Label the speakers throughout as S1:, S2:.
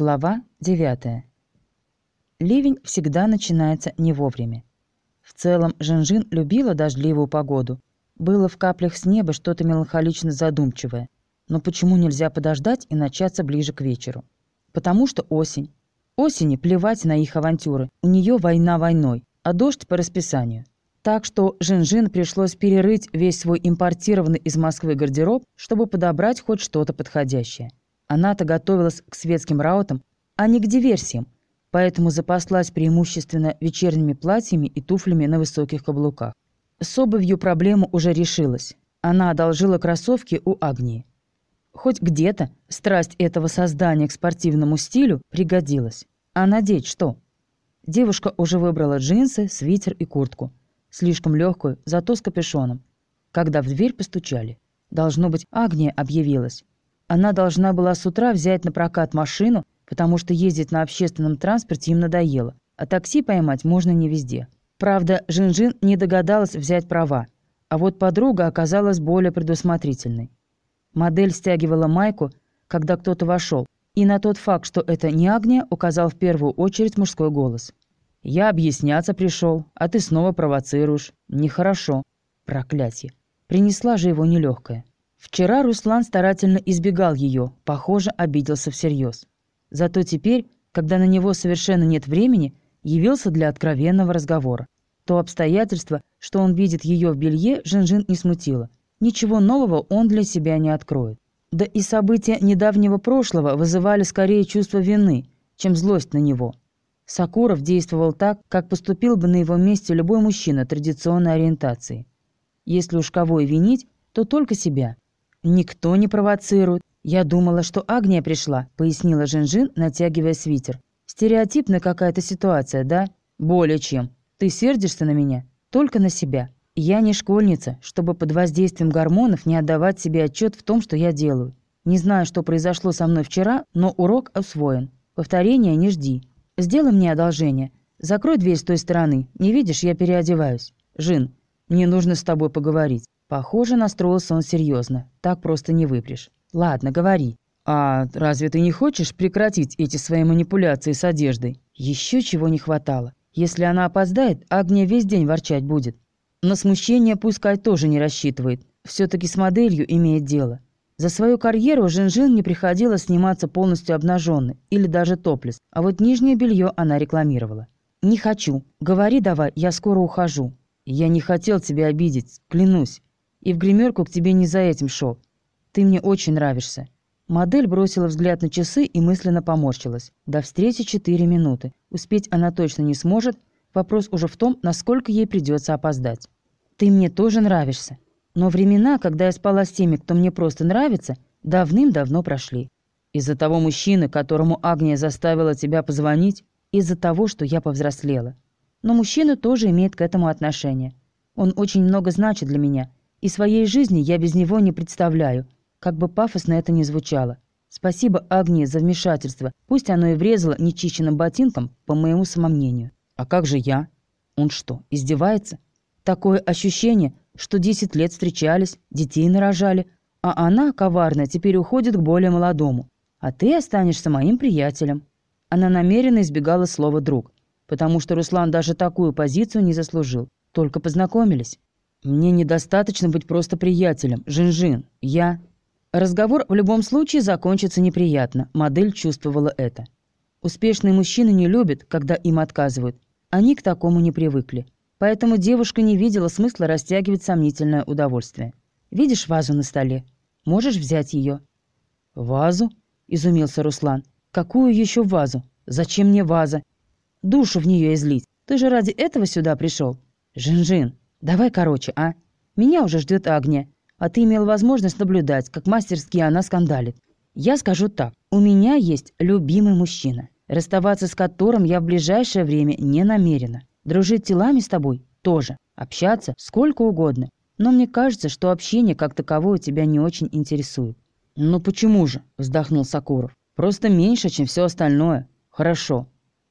S1: Глава 9. Ливень всегда начинается не вовремя. В целом, Жинжин любила дождливую погоду. Было в каплях с неба что-то меланхолично задумчивое. Но почему нельзя подождать и начаться ближе к вечеру? Потому что осень. Осени плевать на их авантюры. У нее война войной, а дождь по расписанию. Так что Жинжин пришлось перерыть весь свой импортированный из Москвы гардероб, чтобы подобрать хоть что-то подходящее. Она-то готовилась к светским раутам, а не к диверсиям, поэтому запаслась преимущественно вечерними платьями и туфлями на высоких каблуках. С обувью проблема уже решилась. Она одолжила кроссовки у Агнии. Хоть где-то страсть этого создания к спортивному стилю пригодилась. А надеть что? Девушка уже выбрала джинсы, свитер и куртку. Слишком легкую, зато с капюшоном. Когда в дверь постучали. Должно быть, Агния объявилась. Она должна была с утра взять на прокат машину, потому что ездить на общественном транспорте им надоело, а такси поймать можно не везде. Правда, Жинжин не догадалась взять права, а вот подруга оказалась более предусмотрительной. Модель стягивала майку, когда кто-то вошел, и на тот факт, что это не Агния, указал в первую очередь мужской голос. «Я объясняться пришел, а ты снова провоцируешь. Нехорошо. Проклятье. Принесла же его нелегкая. Вчера Руслан старательно избегал ее, похоже, обиделся всерьез. Зато теперь, когда на него совершенно нет времени, явился для откровенного разговора. То обстоятельство, что он видит ее в белье, Жинжин не смутило. Ничего нового он для себя не откроет. Да и события недавнего прошлого вызывали скорее чувство вины, чем злость на него. Сакуров действовал так, как поступил бы на его месте любой мужчина традиционной ориентации. Если уж кого и винить, то только себя – «Никто не провоцирует. Я думала, что Агния пришла», — пояснила Жинжин, натягивая свитер. «Стереотипная какая-то ситуация, да? Более чем. Ты сердишься на меня? Только на себя. Я не школьница, чтобы под воздействием гормонов не отдавать себе отчет в том, что я делаю. Не знаю, что произошло со мной вчера, но урок освоен. Повторения не жди. Сделай мне одолжение. Закрой дверь с той стороны. Не видишь, я переодеваюсь. Жин, мне нужно с тобой поговорить. Похоже, настроился он серьезно. Так просто не выпрешь. Ладно, говори. А разве ты не хочешь прекратить эти свои манипуляции с одеждой? Еще чего не хватало. Если она опоздает, Агния весь день ворчать будет. На смущение пускай тоже не рассчитывает. Все-таки с моделью имеет дело. За свою карьеру Жинжин не приходилось сниматься полностью обнаженной или даже топлес, а вот нижнее белье она рекламировала. «Не хочу. Говори давай, я скоро ухожу». «Я не хотел тебя обидеть, клянусь. И в гримерку к тебе не за этим шел. Ты мне очень нравишься». Модель бросила взгляд на часы и мысленно поморщилась. До встречи четыре минуты. Успеть она точно не сможет. Вопрос уже в том, насколько ей придется опоздать. «Ты мне тоже нравишься. Но времена, когда я спала с теми, кто мне просто нравится, давным-давно прошли. Из-за того мужчины, которому Агния заставила тебя позвонить, из-за того, что я повзрослела. Но мужчина тоже имеет к этому отношение. Он очень много значит для меня, и своей жизни я без него не представляю, как бы пафосно это ни звучало. Спасибо Агнии за вмешательство, пусть оно и врезало нечищенным ботинком, по моему самомнению. А как же я? Он что, издевается? Такое ощущение, что 10 лет встречались, детей нарожали, а она, коварная, теперь уходит к более молодому. А ты останешься моим приятелем. Она намеренно избегала слова «друг», потому что Руслан даже такую позицию не заслужил. Только познакомились. Мне недостаточно быть просто приятелем. Жин-Жин, я... Разговор в любом случае закончится неприятно. Модель чувствовала это. Успешные мужчины не любят, когда им отказывают. Они к такому не привыкли. Поэтому девушка не видела смысла растягивать сомнительное удовольствие. «Видишь вазу на столе? Можешь взять ее?» «Вазу?» – изумился Руслан. «Какую еще вазу? Зачем мне ваза? Душу в нее излить. Ты же ради этого сюда пришел. Жин-Жин, «Давай короче, а? Меня уже ждет Агния, а ты имел возможность наблюдать, как мастерски она скандалит. Я скажу так, у меня есть любимый мужчина, расставаться с которым я в ближайшее время не намерена. Дружить телами с тобой тоже, общаться сколько угодно. Но мне кажется, что общение как таковое тебя не очень интересует». «Ну почему же?» – вздохнул Сакуров. «Просто меньше, чем все остальное. Хорошо.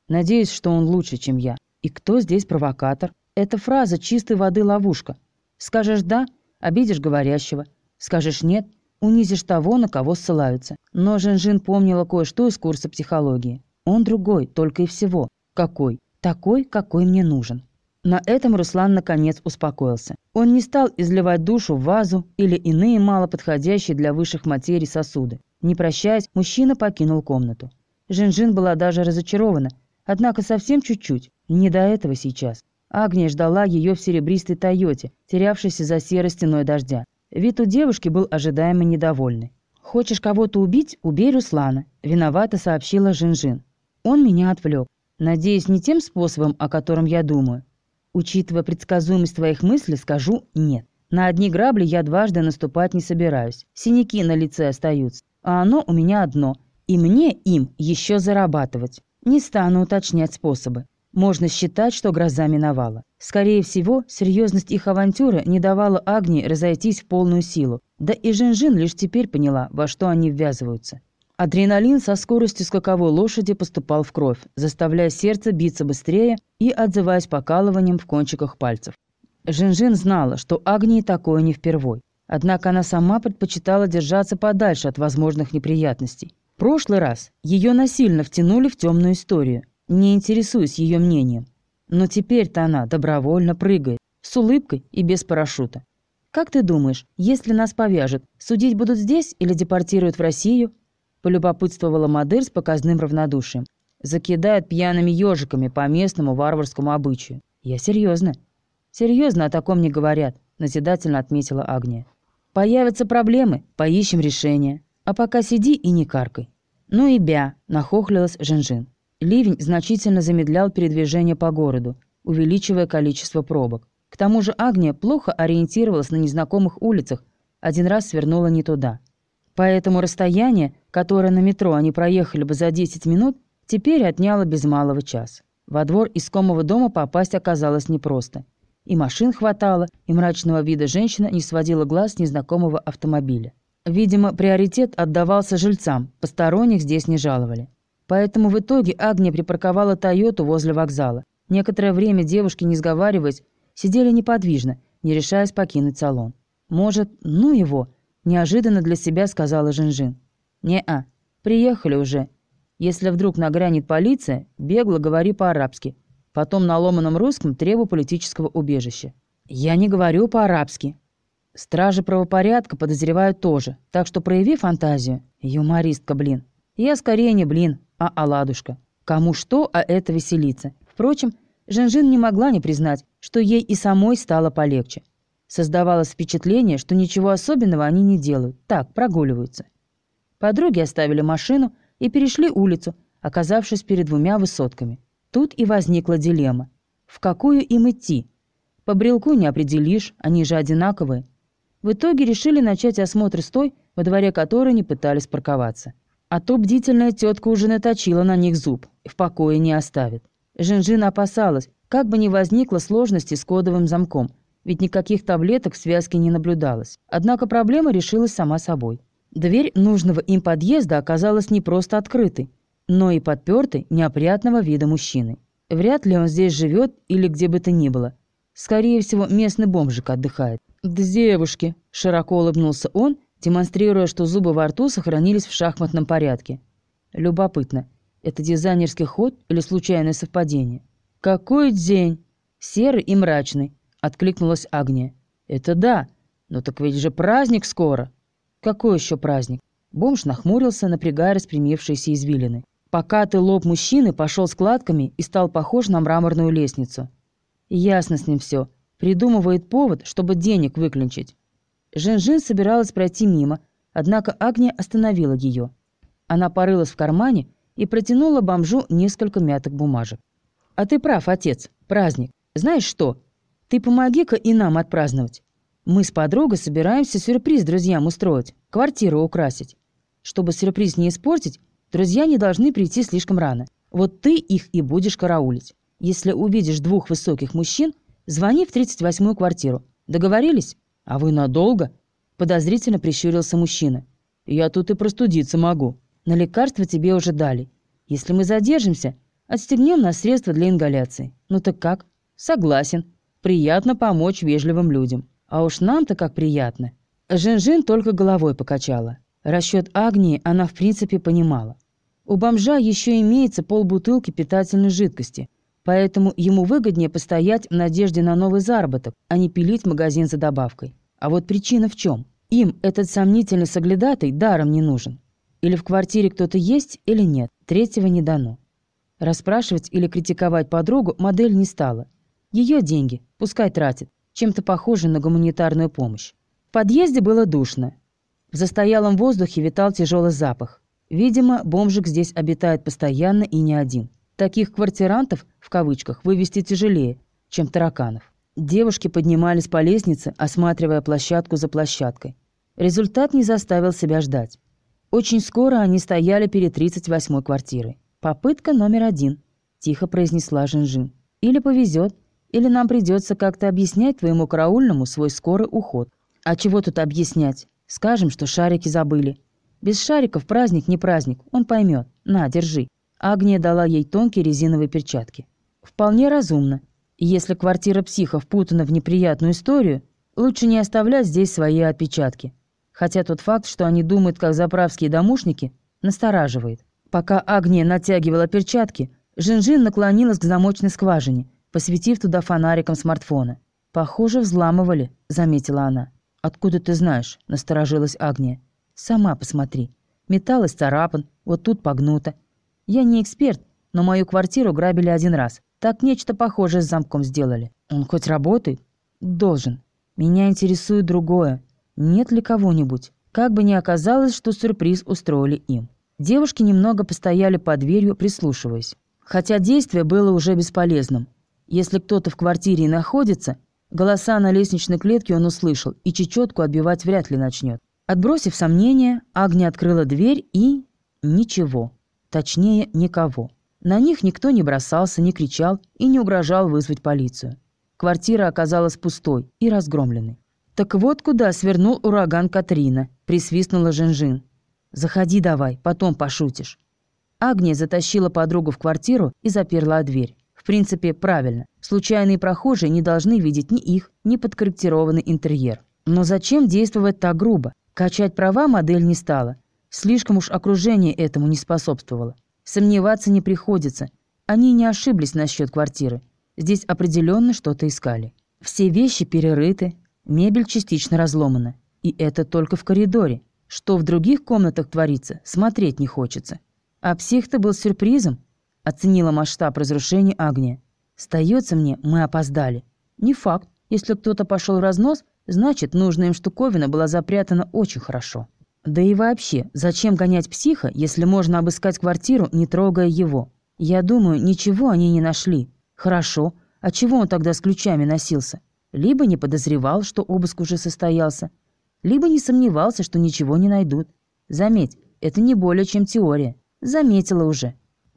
S1: Надеюсь, что он лучше, чем я. И кто здесь провокатор?» Эта фраза чистой воды ловушка. Скажешь «да» — обидишь говорящего. Скажешь «нет» — унизишь того, на кого ссылаются. Но Жинжин помнила кое-что из курса психологии. Он другой, только и всего. Какой? Такой, какой мне нужен. На этом Руслан наконец успокоился. Он не стал изливать душу в вазу или иные малоподходящие для высших материй сосуды. Не прощаясь, мужчина покинул комнату. Жинжин была даже разочарована, однако совсем чуть-чуть, не до этого сейчас. Агния ждала ее в серебристой «Тойоте», терявшейся за серой стеной дождя. Вид у девушки был ожидаемо недовольный. «Хочешь кого-то убить? Убей Руслана», – виновато сообщила Жинжин. Он меня отвлек. Надеюсь, не тем способом, о котором я думаю. Учитывая предсказуемость твоих мыслей, скажу «нет». На одни грабли я дважды наступать не собираюсь. Синяки на лице остаются. А оно у меня одно. И мне им еще зарабатывать. Не стану уточнять способы. Можно считать, что гроза миновала. Скорее всего, серьезность их авантюры не давала Агнии разойтись в полную силу. Да и Жинжин лишь теперь поняла, во что они ввязываются. Адреналин со скоростью скаковой лошади поступал в кровь, заставляя сердце биться быстрее и отзываясь покалыванием в кончиках пальцев. Жинжин знала, что Агнии такое не впервой. Однако она сама предпочитала держаться подальше от возможных неприятностей. В прошлый раз ее насильно втянули в темную историю, не интересуясь ее мнением. Но теперь-то она добровольно прыгает, с улыбкой и без парашюта. «Как ты думаешь, если нас повяжут, судить будут здесь или депортируют в Россию?» полюбопытствовала Мадыр с показным равнодушием. Закидают пьяными ежиками по местному варварскому обычаю. Я серьезно. Серьезно о таком не говорят, назидательно отметила Агния. Появятся проблемы, поищем решение. А пока сиди и не каркай. Ну и бя, нахохлилась Жинжин. Ливень значительно замедлял передвижение по городу, увеличивая количество пробок. К тому же Агния плохо ориентировалась на незнакомых улицах, один раз свернула не туда. Поэтому расстояние, которое на метро они проехали бы за 10 минут, теперь отняло без малого час. Во двор искомого дома попасть оказалось непросто. И машин хватало, и мрачного вида женщина не сводила глаз с незнакомого автомобиля. Видимо, приоритет отдавался жильцам, посторонних здесь не жаловали. Поэтому в итоге Агния припарковала «Тойоту» возле вокзала. Некоторое время девушки, не сговариваясь, сидели неподвижно, не решаясь покинуть салон. Может, ну его, Неожиданно для себя сказала Жинжин. «Не-а, приехали уже. Если вдруг нагрянет полиция, бегло говори по-арабски. Потом на ломаном русском требу политического убежища». «Я не говорю по-арабски». Стражи правопорядка подозревают тоже, так что прояви фантазию. Юмористка, блин. Я скорее не блин, а оладушка. Кому что, а это веселиться. Впрочем, Жинжин не могла не признать, что ей и самой стало полегче. Создавалось впечатление, что ничего особенного они не делают, так, прогуливаются. Подруги оставили машину и перешли улицу, оказавшись перед двумя высотками. Тут и возникла дилемма. В какую им идти? По брелку не определишь, они же одинаковые. В итоге решили начать осмотр с той, во дворе которой не пытались парковаться. А то бдительная тетка уже наточила на них зуб, и в покое не оставит. Жинжина опасалась, как бы ни возникло сложности с кодовым замком, ведь никаких таблеток в связке не наблюдалось. Однако проблема решилась сама собой. Дверь нужного им подъезда оказалась не просто открытой, но и подпертой неопрятного вида мужчины. Вряд ли он здесь живет или где бы то ни было. Скорее всего, местный бомжик отдыхает. «Девушки!» – широко улыбнулся он, демонстрируя, что зубы во рту сохранились в шахматном порядке. Любопытно, это дизайнерский ход или случайное совпадение? «Какой день!» Серый и мрачный, откликнулась Агния. «Это да, но так ведь же праздник скоро!» «Какой еще праздник?» Бомж нахмурился, напрягая распрямившиеся извилины. Покатый лоб мужчины пошел складками и стал похож на мраморную лестницу. Ясно с ним все. Придумывает повод, чтобы денег выклинчить. Жин-Жин собиралась пройти мимо, однако Агния остановила ее. Она порылась в кармане и протянула бомжу несколько мятых бумажек. «А ты прав, отец. Праздник. Знаешь что? Ты помоги-ка и нам отпраздновать. Мы с подругой собираемся сюрприз друзьям устроить, квартиру украсить. Чтобы сюрприз не испортить, друзья не должны прийти слишком рано. Вот ты их и будешь караулить. Если увидишь двух высоких мужчин, звони в 38-ю квартиру. Договорились? А вы надолго? Подозрительно прищурился мужчина. Я тут и простудиться могу. На лекарство тебе уже дали. Если мы задержимся, отстегнем на средства для ингаляции. Ну так как? Согласен. Приятно помочь вежливым людям. А уж нам-то как приятно. Жин-Жин только головой покачала. Расчет Агнии она в принципе понимала. У бомжа еще имеется полбутылки питательной жидкости, поэтому ему выгоднее постоять в надежде на новый заработок, а не пилить магазин за добавкой. А вот причина в чем? Им этот сомнительный соглядатый даром не нужен. Или в квартире кто-то есть, или нет, третьего не дано. Расспрашивать или критиковать подругу модель не стала. Ее деньги, пускай тратит, чем-то похоже на гуманитарную помощь. В подъезде было душно. В застоялом воздухе витал тяжелый запах. Видимо, бомжик здесь обитает постоянно и не один. Таких «квартирантов» в кавычках вывести тяжелее, чем тараканов. Девушки поднимались по лестнице, осматривая площадку за площадкой. Результат не заставил себя ждать. Очень скоро они стояли перед 38-й квартирой. «Попытка номер один», – тихо произнесла Жинжин. «Или повезет, или нам придется как-то объяснять твоему караульному свой скорый уход. А чего тут объяснять? Скажем, что шарики забыли. Без шариков праздник не праздник, он поймет. На, держи. Агния дала ей тонкие резиновые перчатки. Вполне разумно. Если квартира психа впутана в неприятную историю, лучше не оставлять здесь свои отпечатки. Хотя тот факт, что они думают как заправские домушники, настораживает. Пока Агния натягивала перчатки, Жинжин наклонилась к замочной скважине, посветив туда фонариком смартфона. «Похоже, взламывали», — заметила она. «Откуда ты знаешь?» — насторожилась Агния. «Сама посмотри. Металл исцарапан, вот тут погнуто. Я не эксперт, но мою квартиру грабили один раз. Так нечто похожее с замком сделали. Он хоть работает? Должен. Меня интересует другое. Нет ли кого-нибудь? Как бы ни оказалось, что сюрприз устроили им. Девушки немного постояли под дверью, прислушиваясь. Хотя действие было уже бесполезным. Если кто-то в квартире и находится, Голоса на лестничной клетке он услышал и чечетку отбивать вряд ли начнет. Отбросив сомнения, Агния открыла дверь и... Ничего. Точнее, никого. На них никто не бросался, не кричал и не угрожал вызвать полицию. Квартира оказалась пустой и разгромленной. «Так вот куда свернул ураган Катрина», — присвистнула Жинжин. «Заходи давай, потом пошутишь». Агния затащила подругу в квартиру и заперла дверь принципе, правильно. Случайные прохожие не должны видеть ни их, ни подкорректированный интерьер. Но зачем действовать так грубо? Качать права модель не стала. Слишком уж окружение этому не способствовало. Сомневаться не приходится. Они не ошиблись насчет квартиры. Здесь определенно что-то искали. Все вещи перерыты, мебель частично разломана. И это только в коридоре. Что в других комнатах творится, смотреть не хочется. А псих-то был сюрпризом. Оценила масштаб разрушения Агния. Стается мне, мы опоздали. Не факт. Если кто-то пошел в разнос, значит, нужная им штуковина была запрятана очень хорошо. Да и вообще, зачем гонять психа, если можно обыскать квартиру, не трогая его? Я думаю, ничего они не нашли. Хорошо. А чего он тогда с ключами носился? Либо не подозревал, что обыск уже состоялся, либо не сомневался, что ничего не найдут. Заметь, это не более чем теория. Заметила уже.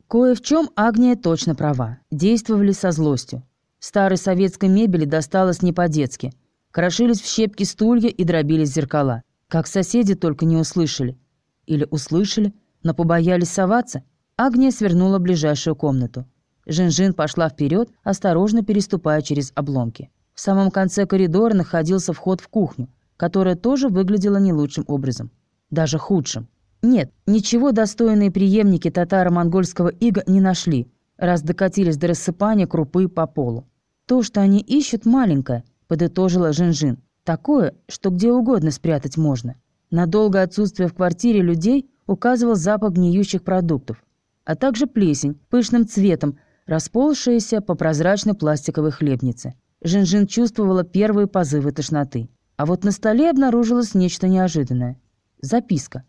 S1: Кое в чем Агния точно права. Действовали со злостью. Старой советской мебели досталось не по-детски. Крошились в щепки стулья и дробились зеркала. Как соседи только не услышали. Или услышали, но побоялись соваться. Агния свернула в ближайшую комнату. Жин-Жин пошла вперед, осторожно переступая через обломки. В самом конце коридора находился вход в кухню, которая тоже выглядела не лучшим образом. Даже худшим. Нет, ничего достойные преемники татаро-монгольского ига не нашли, раз докатились до рассыпания крупы по полу. То, что они ищут, маленькое, подытожила Жинжин. Такое, что где угодно спрятать можно. На долгое отсутствие в квартире людей указывал запах гниющих продуктов, а также плесень, пышным цветом, расползшаяся по прозрачной пластиковой хлебнице. Жинжин чувствовала первые позывы тошноты. А вот на столе обнаружилось нечто неожиданное. Записка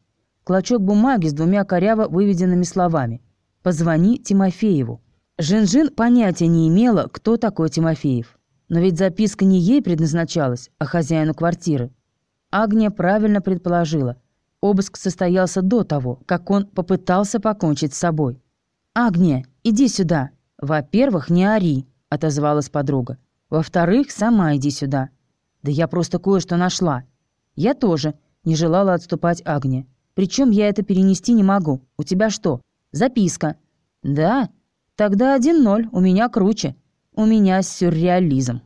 S1: клочок бумаги с двумя коряво выведенными словами «Позвони Тимофееву». Жин-Жин понятия не имела, кто такой Тимофеев. Но ведь записка не ей предназначалась, а хозяину квартиры. Агния правильно предположила. Обыск состоялся до того, как он попытался покончить с собой. «Агния, иди сюда!» «Во-первых, не ори», — отозвалась подруга. «Во-вторых, сама иди сюда». «Да я просто кое-что нашла». «Я тоже», — не желала отступать Агния. Причем я это перенести не могу. У тебя что? Записка. Да? Тогда один ноль. У меня круче. У меня сюрреализм.